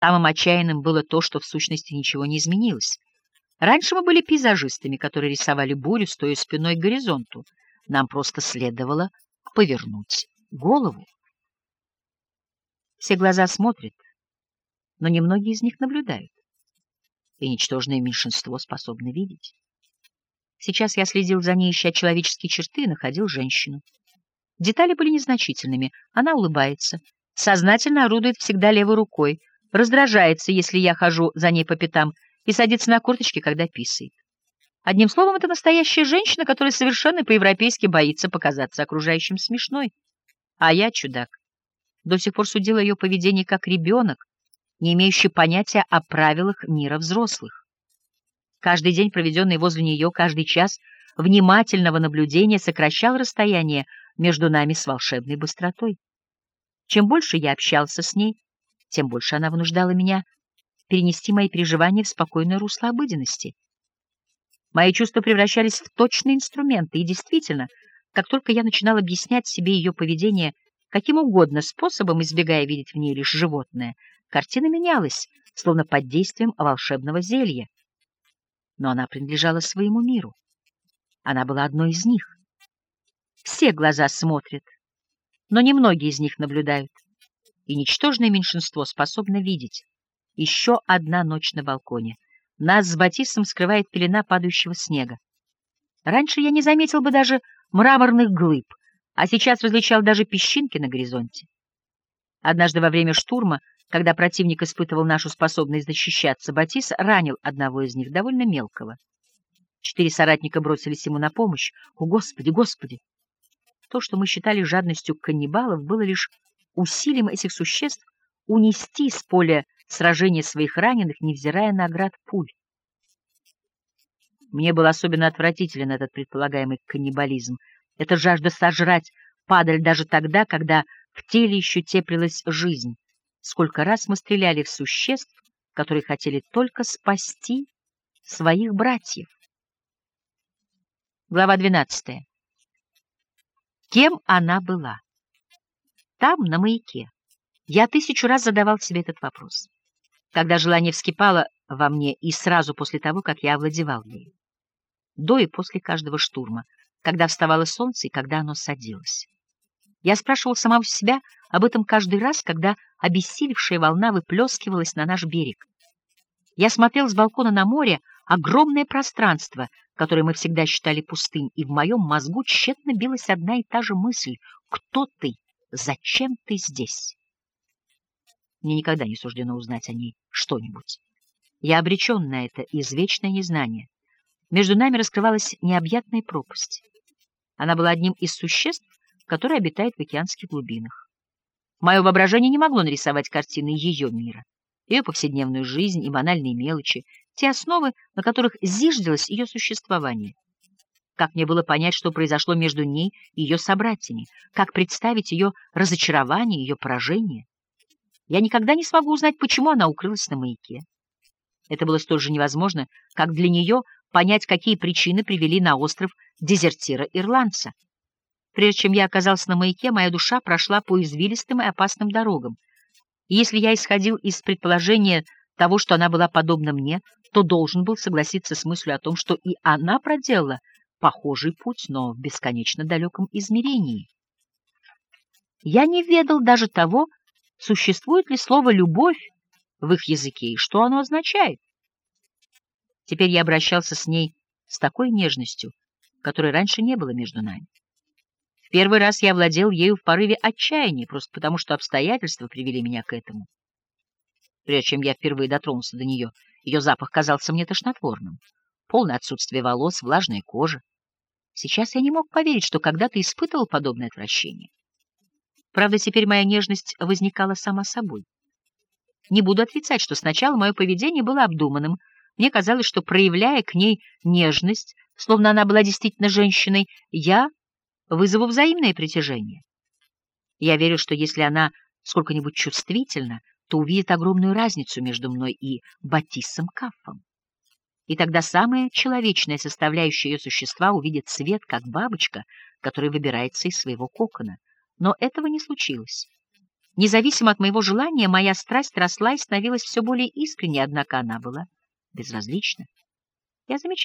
Самым отчаянным было то, что в сущности ничего не изменилось. Раньше мы были пейзажистами, которые рисовали бурю, стоя спиной к горизонту. Нам просто следовало повернуть голову. Все глаза смотрят, но немногие из них наблюдают. И ничтожное меньшинство способно видеть. Сейчас я следил за ней, ища человеческие черты, и находил женщину. Детали были незначительными. Она улыбается, сознательно орудует всегда левой рукой, раздражается, если я хожу за ней по пятам, и садится на корточки, когда писает. Одним словом, это настоящая женщина, которая совершенно по-европейски боится показаться окружающим смешной. А я чудак. До сих пор судила ее поведение как ребенок, не имеющий понятия о правилах мира взрослых. Каждый день, проведенный возле нее, каждый час внимательного наблюдения сокращал расстояние между нами с волшебной быстротой. Чем больше я общался с ней, тем больше она вынуждала меня перенести мои переживания в спокойное русло обыденности. Мои чувства превращались в точные инструменты, и действительно, как только я начинал объяснять себе ее поведение каким угодно способом, избегая видеть в ней лишь животное, картина менялась, словно под действием волшебного зелья. Но она принадлежала своему миру. Она была одной из них. Все глаза смотрят, но немногие из них наблюдают и ничтожное меньшинство способно видеть. Еще одна ночь на балконе. Нас с Батистом скрывает пелена падающего снега. Раньше я не заметил бы даже мраморных глыб, а сейчас различал даже песчинки на горизонте. Однажды во время штурма, когда противник испытывал нашу способность защищаться, Батис ранил одного из них, довольно мелкого. Четыре соратника бросились ему на помощь. О, Господи, Господи! То, что мы считали жадностью каннибалов, было лишь усилием этих существ унести с поля сражения своих раненых, невзирая на оград пуль. Мне был особенно отвратителен этот предполагаемый каннибализм, эта жажда сожрать падаль даже тогда, когда в теле еще теплилась жизнь. Сколько раз мы стреляли в существ, которые хотели только спасти своих братьев. Глава 12. Кем она была? Там, на маяке, я тысячу раз задавал себе этот вопрос, когда желание вскипало во мне и сразу после того, как я овладевал ею, до и после каждого штурма, когда вставало солнце и когда оно садилось. Я спрашивал самого себя об этом каждый раз, когда обессилевшая волна выплескивалась на наш берег. Я смотрел с балкона на море огромное пространство, которое мы всегда считали пустым, и в моем мозгу тщетно билась одна и та же мысль — кто ты? Зачем ты здесь? Мне никогда не суждено узнать о ней что-нибудь. Я обречен на это извечное незнание. Между нами раскрывалась необъятная пропасть. Она была одним из существ, которые обитают в океанских глубинах. Мое воображение не могло нарисовать картины ее мира, ее повседневную жизнь и банальные мелочи, те основы, на которых зиждилось ее существование. Как мне было понять, что произошло между ней и ее собратьями? Как представить ее разочарование, ее поражение? Я никогда не смогу узнать, почему она укрылась на маяке. Это было столь же невозможно, как для нее понять, какие причины привели на остров дезертира-ирландца. Прежде чем я оказался на маяке, моя душа прошла по извилистым и опасным дорогам. И если я исходил из предположения того, что она была подобна мне, то должен был согласиться с мыслью о том, что и она проделала похожий путь, но в бесконечно далеком измерении. Я не ведал даже того, существует ли слово «любовь» в их языке и что оно означает. Теперь я обращался с ней с такой нежностью, которой раньше не было между нами. В первый раз я владел ею в порыве отчаяния, просто потому что обстоятельства привели меня к этому. Прежде чем я впервые дотронулся до нее, ее запах казался мне тошнотворным. Полное отсутствие волос, влажная кожа, Сейчас я не мог поверить, что когда-то испытывал подобное отвращение. Правда, теперь моя нежность возникала сама собой. Не буду отрицать, что сначала мое поведение было обдуманным. Мне казалось, что, проявляя к ней нежность, словно она была действительно женщиной, я вызову взаимное притяжение. Я верю, что если она сколько-нибудь чувствительна, то увидит огромную разницу между мной и Батиссом Каффом и тогда самая человечная составляющая ее существа увидит свет, как бабочка, которая выбирается из своего кокона. Но этого не случилось. Независимо от моего желания, моя страсть росла и становилась все более искренней, однако она была безразлична. Я замечал,